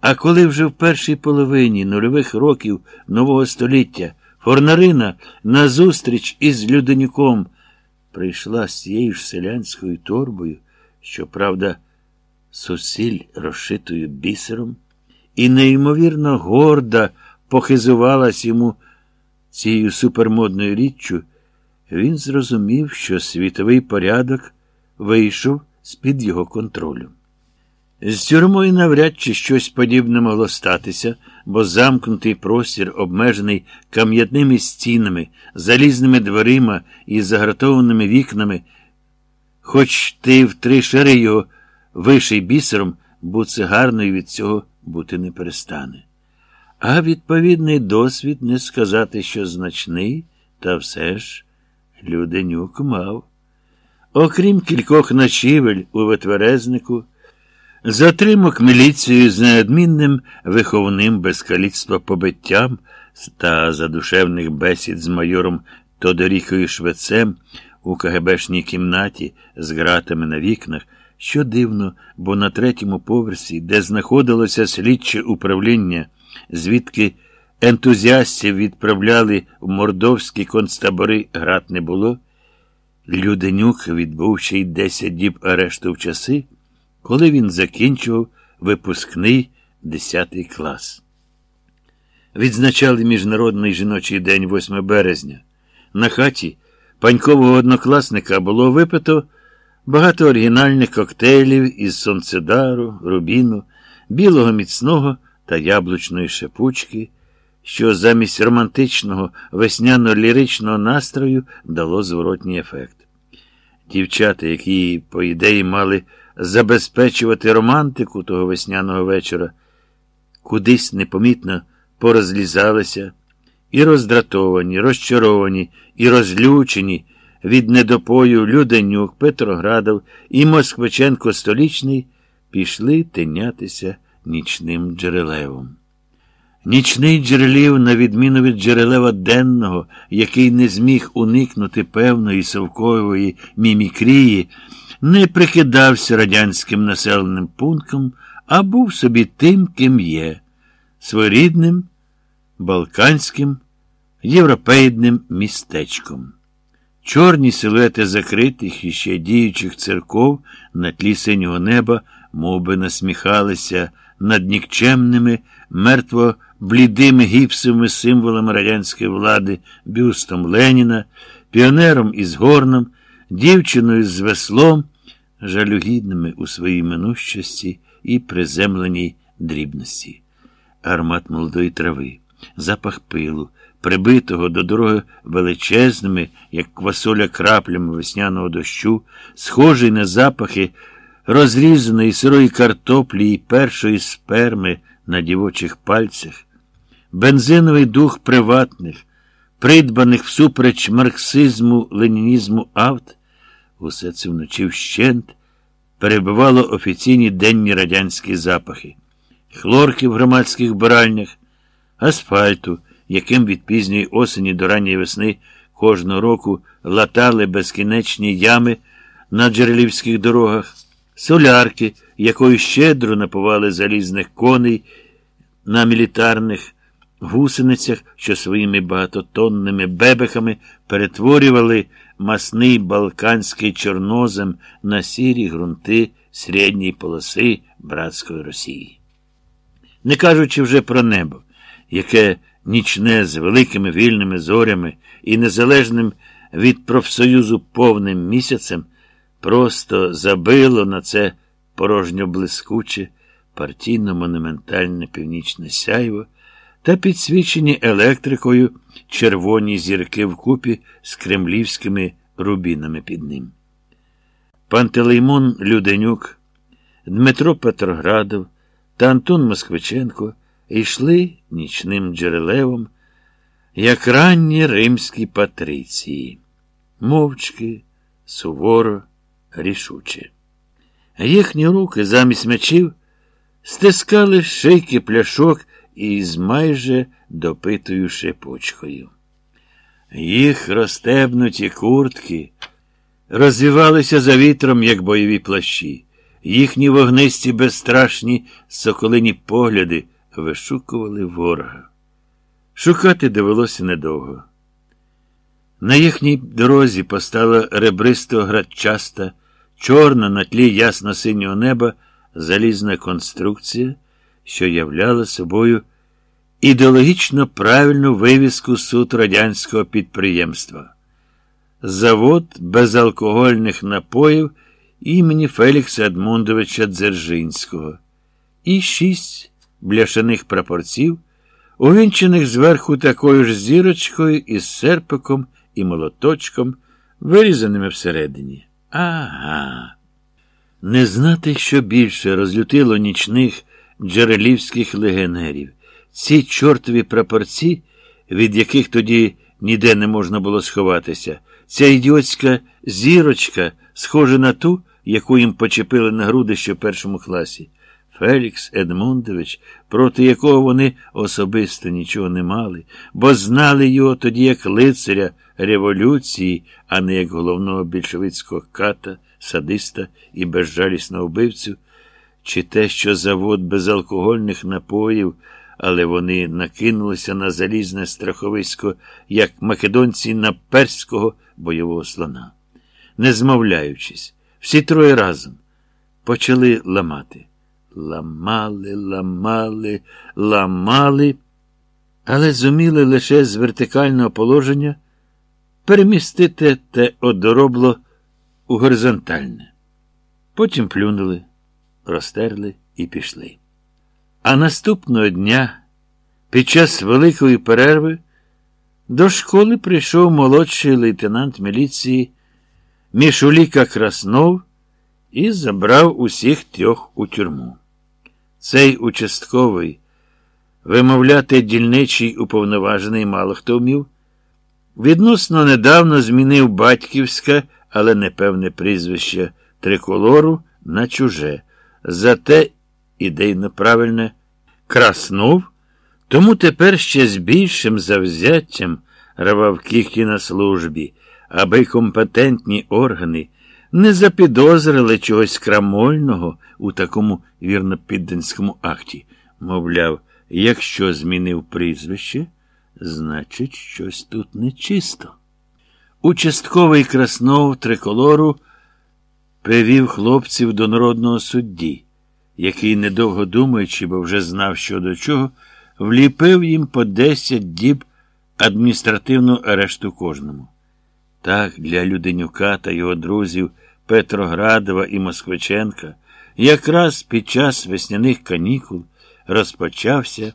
А коли вже в першій половині нульових років нового століття Форнарина назустріч із Люденюком прийшла з тією ж селянською торбою, щоправда, сусіль розшитою бісером, і неймовірно горда похизувалась йому цією супермодною річчю, він зрозумів, що світовий порядок вийшов з-під його контролю. З тюрмою навряд чи щось подібне могло статися, бо замкнутий простір, обмежений кам'яними стінами, залізними дверима і загратованими вікнами, хоч ти в три шари його виший бісером, буцегарною від цього бути не перестане. А відповідний досвід не сказати, що значний, та все ж Люденюк мав. Окрім кількох ночівель у витверезнику, затримок міліцією з неодмінним виховним безкаліцтва побиттям та задушевних бесід з майором Тодорікою Швецем у КГБшній кімнаті з ґратами на вікнах, що дивно, бо на третьому поверсі, де знаходилося слідче управління, звідки ентузіастів відправляли в мордовські концтабори грат не було, Люденюк відбув ще й 10 діб арешту в часи, коли він закінчував випускний 10 клас. Відзначали Міжнародний жіночий день 8 березня. На хаті панькового однокласника було випито багато оригінальних коктейлів із сонцедару, рубіну, білого міцного та яблучної шипучки, що замість романтичного весняно-ліричного настрою дало зворотній ефект. Дівчата, які, по ідеї, мали забезпечувати романтику того весняного вечора, кудись непомітно порозлізалися, і роздратовані, розчаровані, і розлючені від недопою Люденюк, Петроградов і Москвиченко столічний пішли тинятися нічним джерелевом. Нічний джерелів, на відміну від джерелева денного, який не зміг уникнути певної совкової мімікрії, не прикидався радянським населеним пунктом, а був собі тим, ким є, своєрідним, балканським, європейним містечком. Чорні силуети закритих і ще діючих церков на тлі синього неба мов би, насміхалися над нікчемними, мертво блідими гіпсовими символами радянської влади, бюстом Леніна, піонером із горном, дівчиною з веслом, жалюгідними у своїй минущості і приземленій дрібності. Аромат молодої трави, запах пилу, прибитого до дороги величезними, як квасоля краплями весняного дощу, схожий на запахи розрізаної сирої картоплі і першої сперми на дівочих пальцях, бензиновий дух приватних, придбаних всупереч марксизму, ленінізму авт, усе це вночі вщент перебивало офіційні денні радянські запахи, хлорки в громадських биральнях, асфальту, яким від пізньої осені до ранньої весни кожного року латали безкінечні ями на джерелівських дорогах, солярки, якою щедро напували залізних коней на мілітарних гусеницях, що своїми багатотонними бебехами перетворювали масний балканський чорнозем на сірі ґрунти середньої полоси братської Росії. Не кажучи вже про небо, яке нічне з великими вільними зорями і незалежним від профсоюзу повним місяцем, просто забило на це порожньо блискуче, партійно-монументальне північне сяйво та підсвічені електрикою червоні зірки вкупі з кремлівськими рубінами під ним. Пантелеймон Люденюк, Дмитро Петроградов та Антон Москвиченко йшли нічним джерелевом, як ранні римські патриції, мовчки, суворо, рішуче. Їхні руки замість мечів стискали шийки пляшок із майже допитою шипочкою. Їх розтебнуті куртки розвівалися за вітром, як бойові плащі. Їхні вогнисті безстрашні соколині погляди вишукували ворога. Шукати довелося недовго. На їхній дорозі постала ребристо градчаста, чорна на тлі ясно-синього неба залізна конструкція, що являла собою ідеологічно правильну вивіску суд радянського підприємства. Завод безалкогольних напоїв імені Фелікса Едмундовича Дзержинського і шість бляшаних прапорців, увінчених зверху такою ж зірочкою із серпиком і молоточком, вирізаними всередині. Ага. Не знати, що більше розлютило нічних джерелівських легіонерів. Ці чортові прапорці, від яких тоді ніде не можна було сховатися, ця ідіотська зірочка, схожа на ту, яку їм почепили на груди ще в першому класі. Фелікс Едмундович, проти якого вони особисто нічого не мали, бо знали його тоді як лицаря революції, а не як головного більшовицького ката, садиста і безжалісного вбивцю, чи те, що завод безалкогольних напоїв, але вони накинулися на залізне страховисько, як македонці на перського бойового слона. Не змовляючись, всі троє разом почали ламати. Ламали, ламали, ламали, але зуміли лише з вертикального положення перемістити те одоробло у горизонтальне. Потім плюнули, розтерли і пішли. А наступного дня, під час великої перерви, до школи прийшов молодший лейтенант міліції Мішуліка Краснов і забрав усіх трьох у тюрму. Цей участковий, вимовляти дільничий уповноважений мало хто вмів, відносно недавно змінив батьківське, але непевне прізвище триколору на чуже. Зате ідейно правильне краснув, тому тепер ще з більшим завзяттям рвав кіхті на службі, аби компетентні органи не запідозрили чогось крамольного у такому вірнопідданському акті. Мовляв, якщо змінив прізвище, значить, щось тут нечисто. Участковий краснов триколору привів хлопців до народного судді, який, недовго думаючи, бо вже знав, що до чого, вліпив їм по десять діб адміністративну арешту кожному. Так, для Люденюка та його друзів Петроградова і Москвиченка якраз під час весняних канікул розпочався